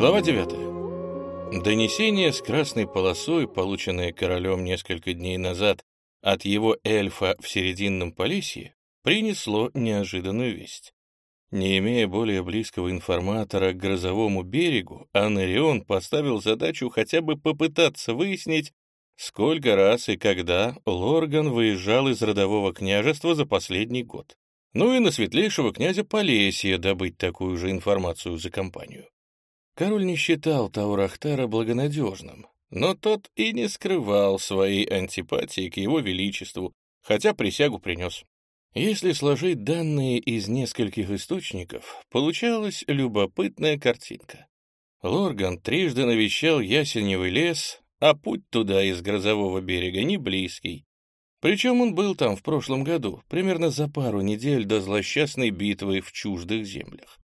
Глава 9. Донесение с красной полосой, полученное королем несколько дней назад от его эльфа в Серединном Полесье, принесло неожиданную весть. Не имея более близкого информатора к грозовому берегу, Анарион поставил задачу хотя бы попытаться выяснить, сколько раз и когда Лорган выезжал из родового княжества за последний год. Ну и на светлейшего князя Полесья добыть такую же информацию за компанию. Король не считал Таурахтара благонадежным, но тот и не скрывал своей антипатии к его величеству, хотя присягу принес. Если сложить данные из нескольких источников, получалась любопытная картинка. Лорган трижды навещал Ясеневый лес, а путь туда из грозового берега не близкий. Причем он был там в прошлом году, примерно за пару недель до злосчастной битвы в чуждых землях.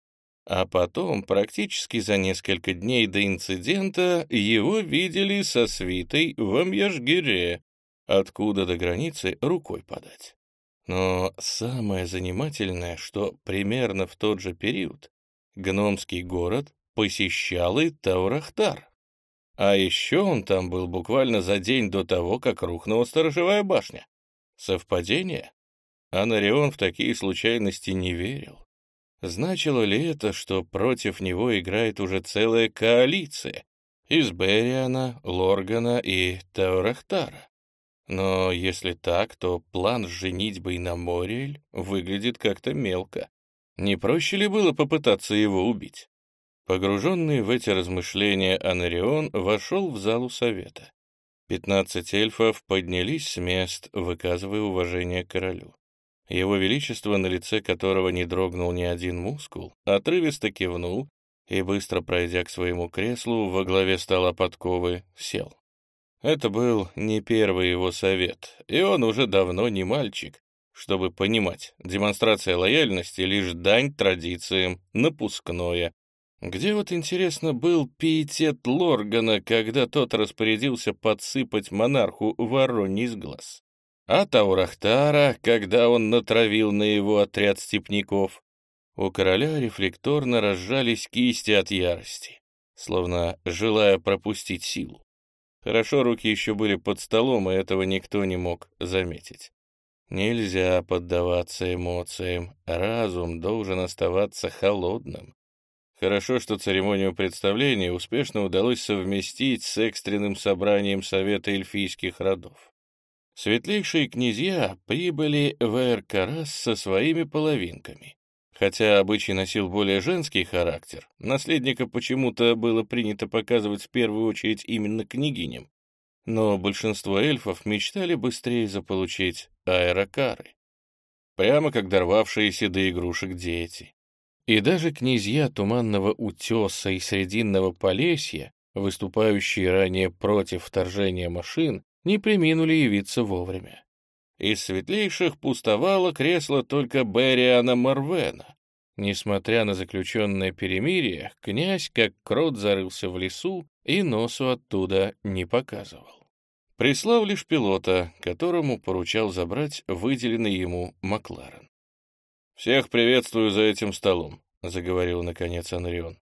А потом, практически за несколько дней до инцидента, его видели со свитой в Амьяжгире, откуда до границы рукой подать. Но самое занимательное, что примерно в тот же период гномский город посещал и Таурахтар. А еще он там был буквально за день до того, как рухнула сторожевая башня. Совпадение? Анарион в такие случайности не верил. Значило ли это, что против него играет уже целая коалиция из Бериана, Лоргана и Таурахтара? Но если так, то план с женитьбой на Мориэль выглядит как-то мелко. Не проще ли было попытаться его убить? Погруженный в эти размышления Анарион вошел в залу совета. Пятнадцать эльфов поднялись с мест, выказывая уважение королю. Его Величество, на лице которого не дрогнул ни один мускул, отрывисто кивнул и, быстро пройдя к своему креслу, во главе стола подковы, сел. Это был не первый его совет, и он уже давно не мальчик, чтобы понимать, демонстрация лояльности — лишь дань традициям, напускное. Где вот, интересно, был пиетет Лоргана, когда тот распорядился подсыпать монарху вороний с глаз? А Таурахтара, когда он натравил на его отряд степняков? У короля рефлекторно разжались кисти от ярости, словно желая пропустить силу. Хорошо руки еще были под столом, и этого никто не мог заметить. Нельзя поддаваться эмоциям, разум должен оставаться холодным. Хорошо, что церемонию представления успешно удалось совместить с экстренным собранием Совета эльфийских родов. Светлейшие князья прибыли в Эркарас со своими половинками. Хотя обычай носил более женский характер, наследника почему-то было принято показывать в первую очередь именно княгиням. Но большинство эльфов мечтали быстрее заполучить аэрокары. Прямо как дорвавшиеся до игрушек дети. И даже князья Туманного Утеса и Срединного Полесья, выступающие ранее против вторжения машин, не приминули явиться вовремя. Из светлейших пустовало кресло только Бериана Марвена. Несмотря на заключенное перемирие, князь, как крот, зарылся в лесу и носу оттуда не показывал. Прислал лишь пилота, которому поручал забрать выделенный ему Макларен. «Всех приветствую за этим столом», — заговорил наконец Анрион.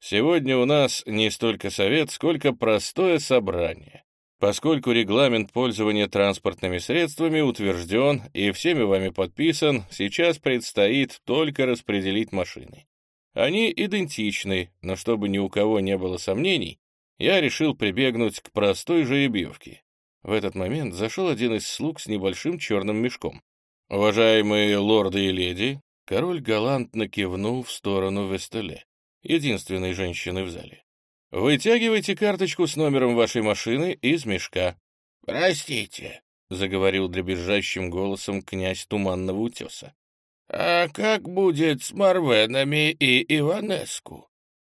«Сегодня у нас не столько совет, сколько простое собрание. Поскольку регламент пользования транспортными средствами утвержден и всеми вами подписан, сейчас предстоит только распределить машины. Они идентичны, но чтобы ни у кого не было сомнений, я решил прибегнуть к простой жеребьевке. В этот момент зашел один из слуг с небольшим черным мешком. «Уважаемые лорды и леди», король галантно кивнул в сторону Вестеле, единственной женщины в зале. Вытягивайте карточку с номером вашей машины из мешка. — Простите, — заговорил дребезжащим голосом князь Туманного Утеса. — А как будет с Марвенами и Иванеску?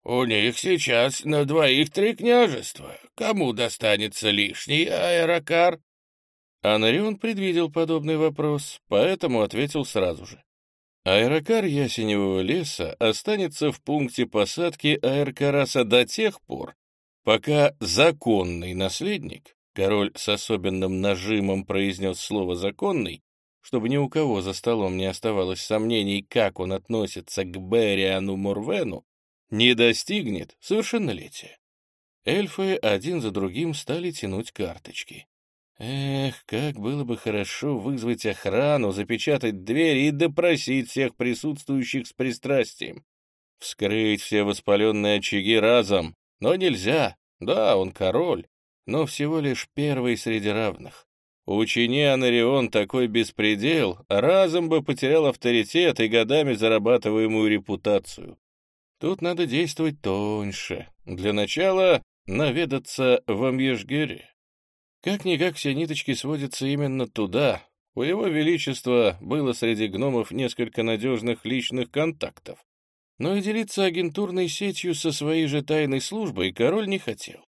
У них сейчас на двоих три княжества. Кому достанется лишний аэрокар? Анарион предвидел подобный вопрос, поэтому ответил сразу же. Аэрокар Ясеневого леса останется в пункте посадки аэрокараса до тех пор, пока законный наследник, король с особенным нажимом произнес слово «законный», чтобы ни у кого за столом не оставалось сомнений, как он относится к Бериану Мурвену, не достигнет совершеннолетия. Эльфы один за другим стали тянуть карточки. Эх, как было бы хорошо вызвать охрану, запечатать дверь и допросить всех присутствующих с пристрастием. Вскрыть все воспаленные очаги разом. Но нельзя. Да, он король, но всего лишь первый среди равных. Учини Анарион такой беспредел, разом бы потерял авторитет и годами зарабатываемую репутацию. Тут надо действовать тоньше. Для начала наведаться в Амьежгере. Как-никак все ниточки сводятся именно туда. У его величества было среди гномов несколько надежных личных контактов. Но и делиться агентурной сетью со своей же тайной службой король не хотел.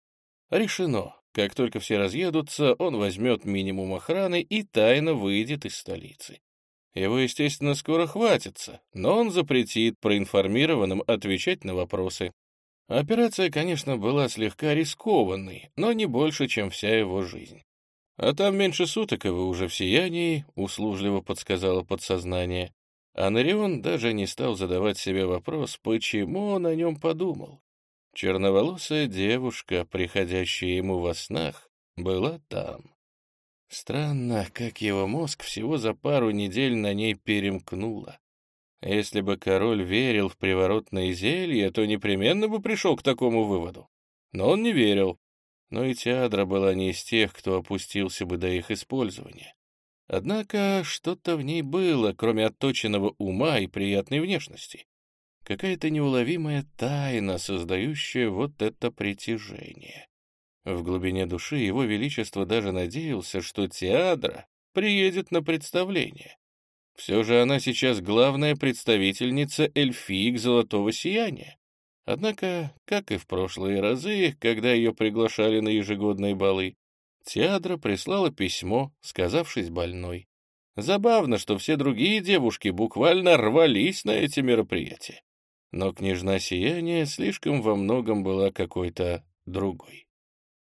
Решено. Как только все разъедутся, он возьмет минимум охраны и тайно выйдет из столицы. Его, естественно, скоро хватится, но он запретит проинформированным отвечать на вопросы. Операция, конечно, была слегка рискованной, но не больше, чем вся его жизнь. А там меньше суток, и вы уже в сиянии, услужливо подсказало подсознание. А Нарион даже не стал задавать себе вопрос, почему он о нем подумал. Черноволосая девушка, приходящая ему во снах, была там. Странно, как его мозг всего за пару недель на ней перемкнуло. Если бы король верил в приворотное зелье, то непременно бы пришел к такому выводу. Но он не верил. Но и Теадра была не из тех, кто опустился бы до их использования. Однако что-то в ней было, кроме отточенного ума и приятной внешности. Какая-то неуловимая тайна, создающая вот это притяжение. В глубине души его величество даже надеялся, что Теадра приедет на представление. Все же она сейчас главная представительница эльфиек Золотого Сияния. Однако, как и в прошлые разы, когда ее приглашали на ежегодные балы, Теадра прислала письмо, сказавшись больной. Забавно, что все другие девушки буквально рвались на эти мероприятия. Но княжна Сияния слишком во многом была какой-то другой.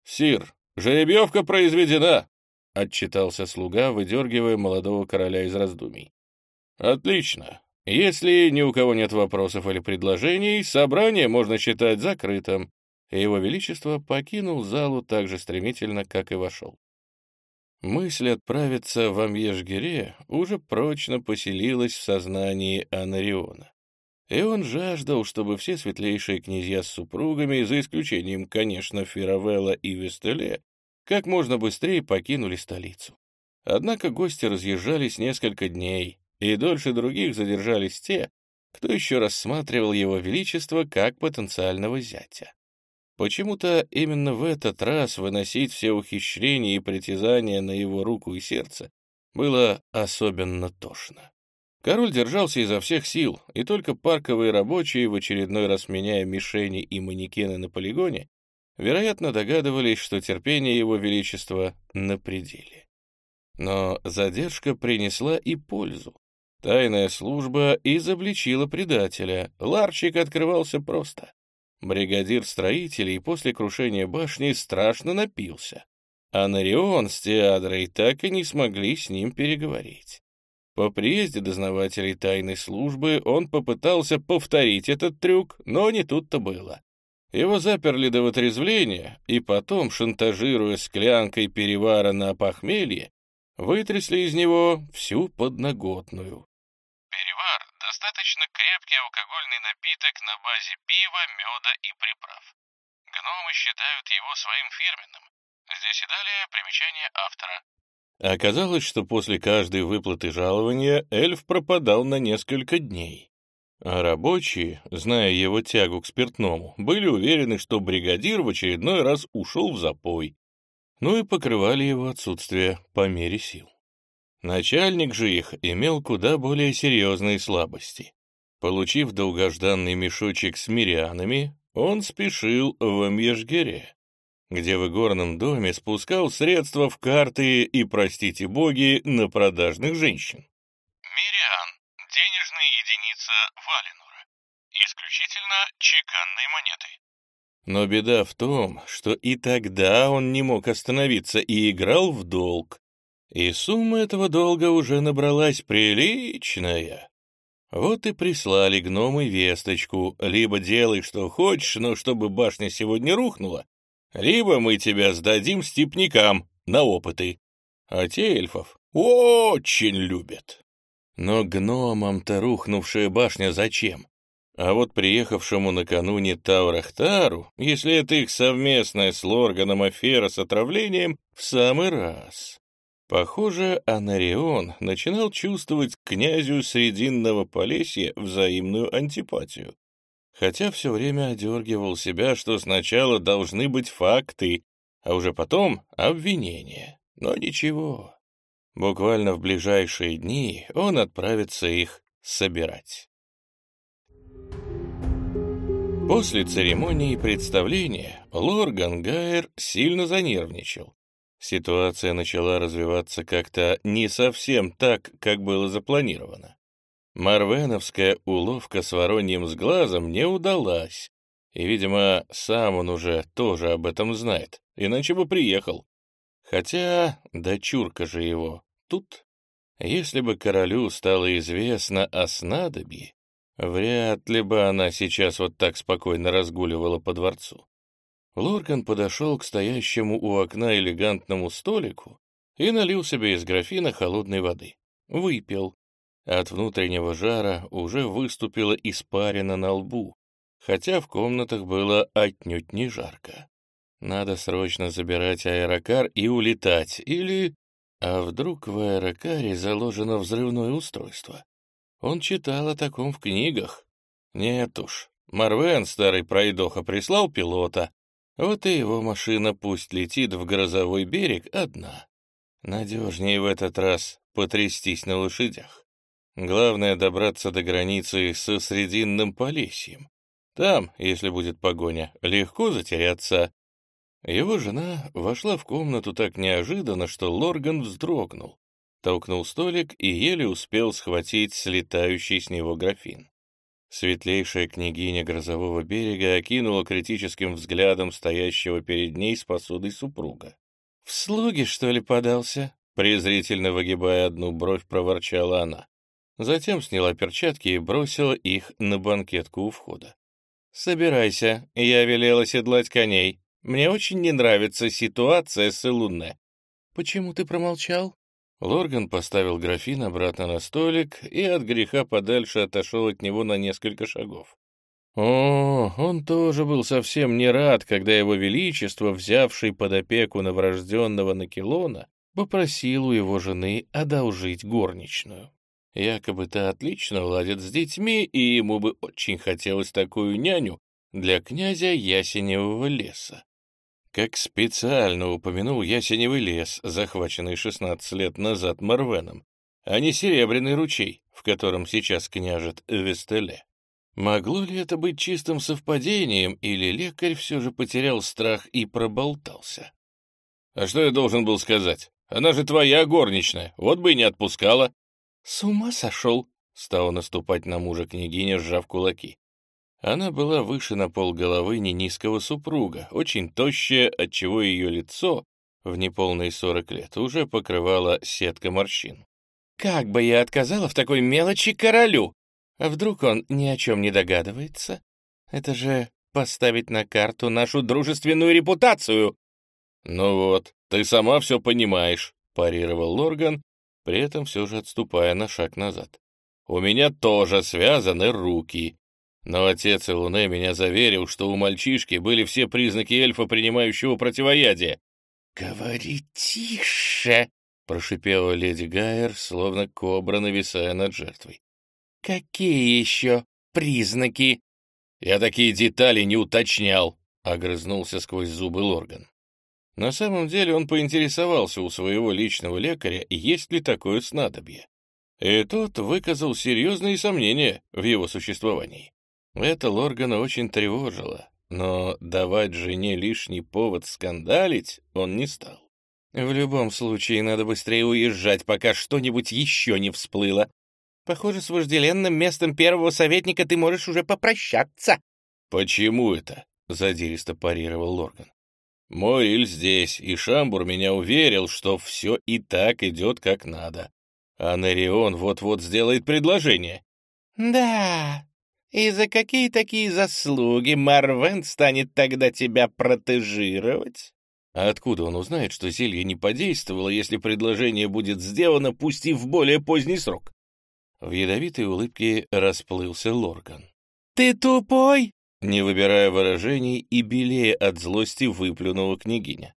«Сир, жеребьевка произведена!» — отчитался слуга, выдергивая молодого короля из раздумий. «Отлично. Если ни у кого нет вопросов или предложений, собрание можно считать закрытым». Его Величество покинул залу так же стремительно, как и вошел. Мысль отправиться в Амьежгире уже прочно поселилась в сознании Анариона. И он жаждал, чтобы все светлейшие князья с супругами, за исключением, конечно, Фировелла и Вестеле, как можно быстрее покинули столицу. Однако гости разъезжались несколько дней, и дольше других задержались те, кто еще рассматривал его величество как потенциального зятя. Почему-то именно в этот раз выносить все ухищрения и притязания на его руку и сердце было особенно тошно. Король держался изо всех сил, и только парковые рабочие, в очередной раз меняя мишени и манекены на полигоне, вероятно, догадывались, что терпение его величества на пределе. Но задержка принесла и пользу. Тайная служба изобличила предателя. Ларчик открывался просто. Бригадир строителей после крушения башни страшно напился. А Нарион с Теадрой так и не смогли с ним переговорить. По приезде дознавателей тайной службы он попытался повторить этот трюк, но не тут-то было. Его заперли до вытрезвления, и потом, шантажируя склянкой перевара на похмелье, вытрясли из него всю подноготную. Перевар – достаточно крепкий алкогольный напиток на базе пива, меда и приправ. Гномы считают его своим фирменным. Здесь и далее примечание автора. Оказалось, что после каждой выплаты жалования эльф пропадал на несколько дней. А рабочие, зная его тягу к спиртному, были уверены, что бригадир в очередной раз ушел в запой, ну и покрывали его отсутствие по мере сил. Начальник же их имел куда более серьезные слабости. Получив долгожданный мешочек с мирянами, он спешил в Амьежгере, где в игорном доме спускал средства в карты и, простите боги, на продажных женщин. Мириан – единица Валинура. Исключительно чеканной монеты. Но беда в том, что и тогда он не мог остановиться и играл в долг. И сумма этого долга уже набралась приличная. Вот и прислали гномы весточку. Либо делай, что хочешь, но чтобы башня сегодня рухнула, либо мы тебя сдадим степнякам на опыты. А те эльфов очень любят. Но гномам-то рухнувшая башня зачем? А вот приехавшему накануне Таурахтару, если это их совместная с Лорганом афера с отравлением, в самый раз. Похоже, Анарион начинал чувствовать к князю Срединного Полесья взаимную антипатию. Хотя все время одергивал себя, что сначала должны быть факты, а уже потом обвинения. Но ничего. Буквально в ближайшие дни он отправится их собирать. После церемонии представления Лорган Гайер сильно занервничал. Ситуация начала развиваться как-то не совсем так, как было запланировано. Марвеновская уловка с вороньим с глазом не удалась, и, видимо, сам он уже тоже об этом знает, иначе бы приехал. Хотя дочурка же его тут. Если бы королю стало известно о снадобье, вряд ли бы она сейчас вот так спокойно разгуливала по дворцу. Лорган подошел к стоящему у окна элегантному столику и налил себе из графина холодной воды. Выпил. От внутреннего жара уже выступила испарина на лбу, хотя в комнатах было отнюдь не жарко. Надо срочно забирать аэрокар и улетать, или... А вдруг в аэрокаре заложено взрывное устройство? Он читал о таком в книгах. Нет уж, Марвен, старый пройдоха, прислал пилота, вот и его машина пусть летит в грозовой берег одна. Надежнее в этот раз потрястись на лошадях. Главное добраться до границы со Срединным Полесьем. Там, если будет погоня, легко затеряться. Его жена вошла в комнату так неожиданно, что Лорган вздрогнул, толкнул столик и еле успел схватить слетающий с него графин. Светлейшая княгиня Грозового берега окинула критическим взглядом стоящего перед ней с посудой супруга. «В слуги, что ли, подался?» Презрительно выгибая одну бровь, проворчала она. Затем сняла перчатки и бросила их на банкетку у входа. «Собирайся, я велела седлать коней. Мне очень не нравится ситуация с Илуне». «Почему ты промолчал?» Лорган поставил графин обратно на столик и от греха подальше отошел от него на несколько шагов. О, он тоже был совсем не рад, когда его величество, взявший под опеку новорожденного Накелона, попросил у его жены одолжить горничную. Якобы та отлично ладит с детьми, и ему бы очень хотелось такую няню для князя Ясеневого леса. Как специально упомянул ясеневый лес, захваченный 16 лет назад Марвеном, а не Серебряный ручей, в котором сейчас княжет Вестеле. Могло ли это быть чистым совпадением, или лекарь все же потерял страх и проболтался? «А что я должен был сказать? Она же твоя горничная, вот бы и не отпускала». «С ума сошел?» — стала наступать на мужа княгиня, сжав кулаки. Она была выше на пол головы низкого супруга, очень тощая, отчего ее лицо в неполные сорок лет уже покрывала сетка морщин. «Как бы я отказала в такой мелочи королю? А вдруг он ни о чем не догадывается? Это же поставить на карту нашу дружественную репутацию!» «Ну вот, ты сама все понимаешь», — парировал Лорган, при этом все же отступая на шаг назад. «У меня тоже связаны руки, но отец Луне меня заверил, что у мальчишки были все признаки эльфа, принимающего противоядие. «Говори тише!» — прошипела леди Гайер, словно кобра, нависая над жертвой. «Какие еще признаки?» «Я такие детали не уточнял», — огрызнулся сквозь зубы Лорган. На самом деле он поинтересовался у своего личного лекаря, есть ли такое снадобье. И тот выказал серьезные сомнения в его существовании. Это Лоргана очень тревожило, но давать жене лишний повод скандалить он не стал. В любом случае, надо быстрее уезжать, пока что-нибудь еще не всплыло. Похоже, с вожделенным местом первого советника ты можешь уже попрощаться. — Почему это? — задиристо парировал Лорган. — Мой здесь, и Шамбур меня уверил, что все и так идет как надо. А Нарион вот-вот сделает предложение. «Да, и за какие такие заслуги Марвен станет тогда тебя протежировать?» А откуда он узнает, что зелье не подействовало, если предложение будет сделано, пусть и в более поздний срок? В ядовитой улыбке расплылся Лорган. «Ты тупой?» Не выбирая выражений и белее от злости выплюнула княгиня.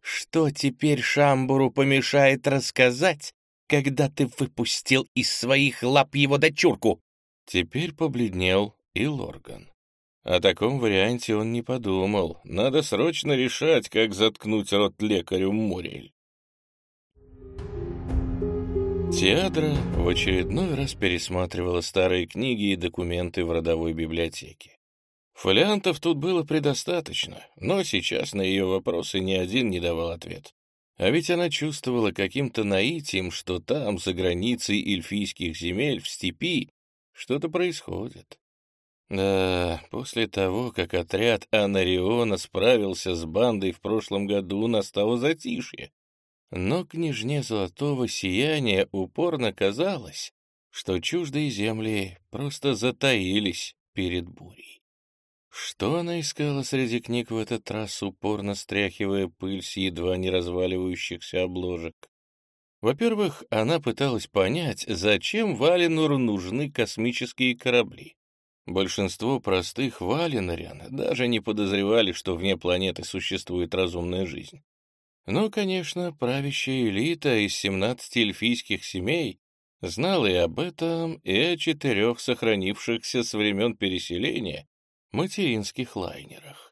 «Что теперь Шамбуру помешает рассказать, когда ты выпустил из своих лап его дочурку?» Теперь побледнел и Лорган. О таком варианте он не подумал. Надо срочно решать, как заткнуть рот лекарю Мурель. Театра в очередной раз пересматривала старые книги и документы в родовой библиотеке. Фолиантов тут было предостаточно, но сейчас на ее вопросы ни один не давал ответ. А ведь она чувствовала каким-то наитием, что там, за границей эльфийских земель, в степи, что-то происходит. Да, после того, как отряд Анариона справился с бандой в прошлом году, настало затишье. Но княжне Золотого Сияния упорно казалось, что чуждые земли просто затаились перед бурей. Что она искала среди книг в этот раз, упорно стряхивая пыль с едва не разваливающихся обложек? Во-первых, она пыталась понять, зачем Валенуру нужны космические корабли. Большинство простых валенарян даже не подозревали, что вне планеты существует разумная жизнь. Но, конечно, правящая элита из 17 эльфийских семей знала и об этом, и о четырех сохранившихся с времен переселения материнских лайнерах.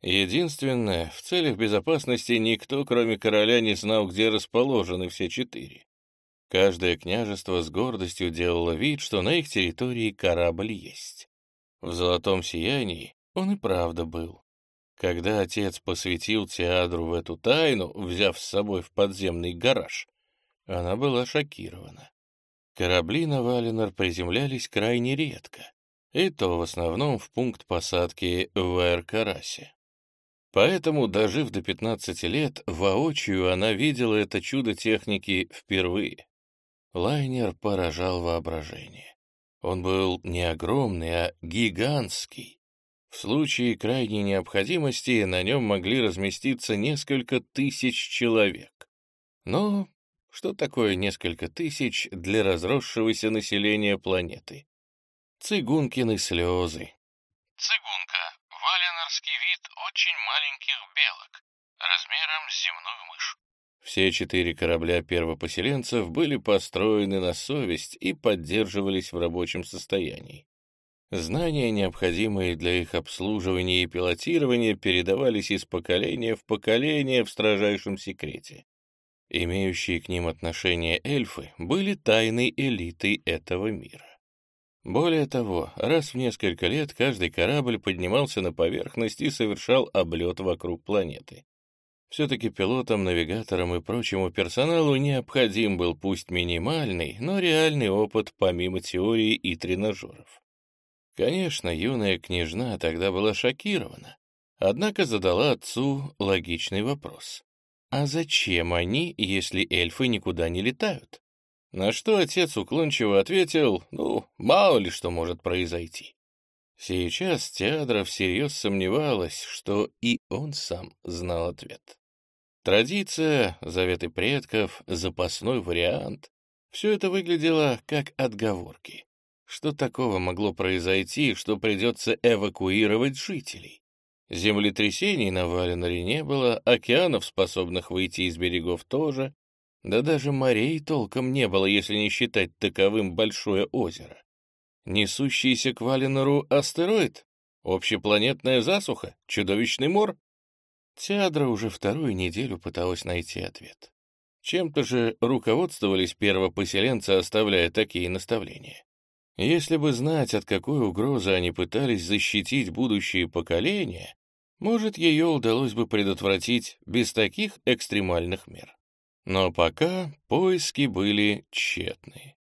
Единственное, в целях безопасности никто, кроме короля, не знал, где расположены все четыре. Каждое княжество с гордостью делало вид, что на их территории корабль есть. В золотом сиянии он и правда был. Когда отец посвятил Теадру в эту тайну, взяв с собой в подземный гараж, она была шокирована. Корабли на Валенор приземлялись крайне редко, и то в основном в пункт посадки в Аэркарасе. Поэтому, дожив до 15 лет, воочию она видела это чудо техники впервые. Лайнер поражал воображение. Он был не огромный, а гигантский. В случае крайней необходимости на нем могли разместиться несколько тысяч человек. Но что такое несколько тысяч для разросшегося населения планеты? Цигункины слезы. Цигунка – валенарский вид очень маленьких белок, размером с земную мышь. Все четыре корабля первопоселенцев были построены на совесть и поддерживались в рабочем состоянии. Знания, необходимые для их обслуживания и пилотирования, передавались из поколения в поколение в строжайшем секрете. Имеющие к ним отношение эльфы были тайной элитой этого мира. Более того, раз в несколько лет каждый корабль поднимался на поверхность и совершал облет вокруг планеты. Все-таки пилотам, навигаторам и прочему персоналу необходим был пусть минимальный, но реальный опыт помимо теории и тренажеров. Конечно, юная княжна тогда была шокирована, однако задала отцу логичный вопрос. А зачем они, если эльфы никуда не летают? На что отец уклончиво ответил, ну, мало ли что может произойти. Сейчас Теадра всерьез сомневалась, что и он сам знал ответ. Традиция, заветы предков, запасной вариант — все это выглядело как отговорки. Что такого могло произойти, что придется эвакуировать жителей? Землетрясений на Валеноре не было, океанов, способных выйти из берегов, тоже, да даже морей толком не было, если не считать таковым большое озеро. Несущийся к Валенору астероид? Общепланетная засуха? Чудовищный мор? Теадра уже вторую неделю пыталась найти ответ. Чем-то же руководствовались первопоселенцы, оставляя такие наставления. Если бы знать, от какой угрозы они пытались защитить будущие поколения, может, ее удалось бы предотвратить без таких экстремальных мер. Но пока поиски были тщетны.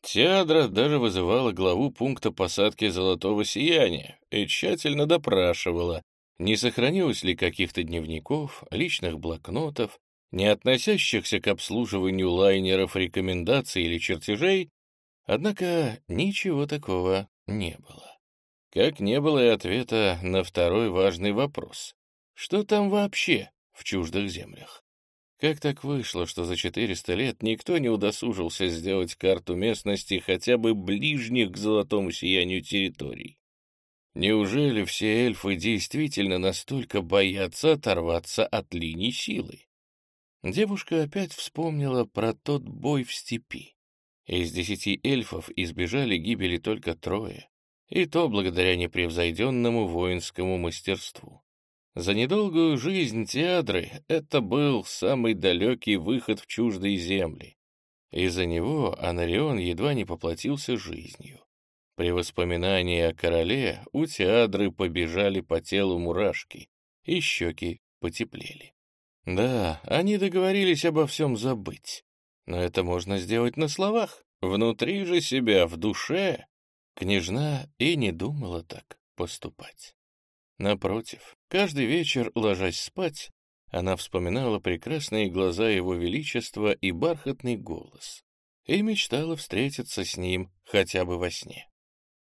Теадра даже вызывала главу пункта посадки «Золотого сияния» и тщательно допрашивала, не сохранилось ли каких-то дневников, личных блокнотов, не относящихся к обслуживанию лайнеров рекомендаций или чертежей, Однако ничего такого не было. Как не было и ответа на второй важный вопрос. Что там вообще в чуждых землях? Как так вышло, что за 400 лет никто не удосужился сделать карту местности хотя бы ближних к золотому сиянию территорий? Неужели все эльфы действительно настолько боятся оторваться от линий силы? Девушка опять вспомнила про тот бой в степи. Из десяти эльфов избежали гибели только трое, и то благодаря непревзойденному воинскому мастерству. За недолгую жизнь Теадры это был самый далекий выход в чуждые земли. Из-за него Анарион едва не поплатился жизнью. При воспоминании о короле у Теадры побежали по телу мурашки, и щеки потеплели. Да, они договорились обо всем забыть. Но это можно сделать на словах. Внутри же себя, в душе, княжна и не думала так поступать. Напротив, каждый вечер, ложась спать, она вспоминала прекрасные глаза его величества и бархатный голос и мечтала встретиться с ним хотя бы во сне.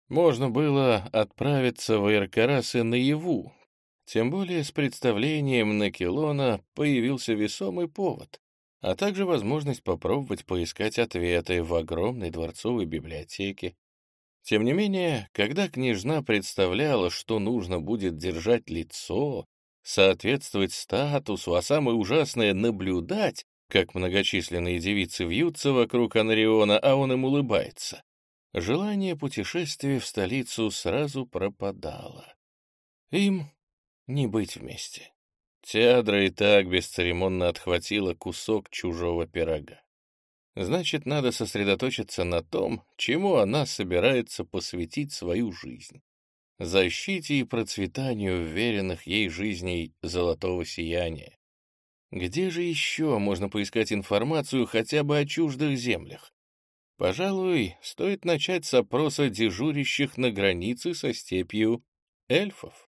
Можно было отправиться в Иркарасы наяву, тем более с представлением на Килона появился весомый повод, а также возможность попробовать поискать ответы в огромной дворцовой библиотеке, тем не менее, когда княжна представляла, что нужно будет держать лицо, соответствовать статусу, а самое ужасное — наблюдать, как многочисленные девицы вьются вокруг Анриона, а он им улыбается, желание путешествия в столицу сразу пропадало. Им не быть вместе. Теадра и так бесцеремонно отхватила кусок чужого пирога. Значит, надо сосредоточиться на том, чему она собирается посвятить свою жизнь. Защите и процветанию веренных ей жизней золотого сияния. Где же еще можно поискать информацию хотя бы о чуждых землях? Пожалуй, стоит начать с опроса дежурящих на границе со степью эльфов.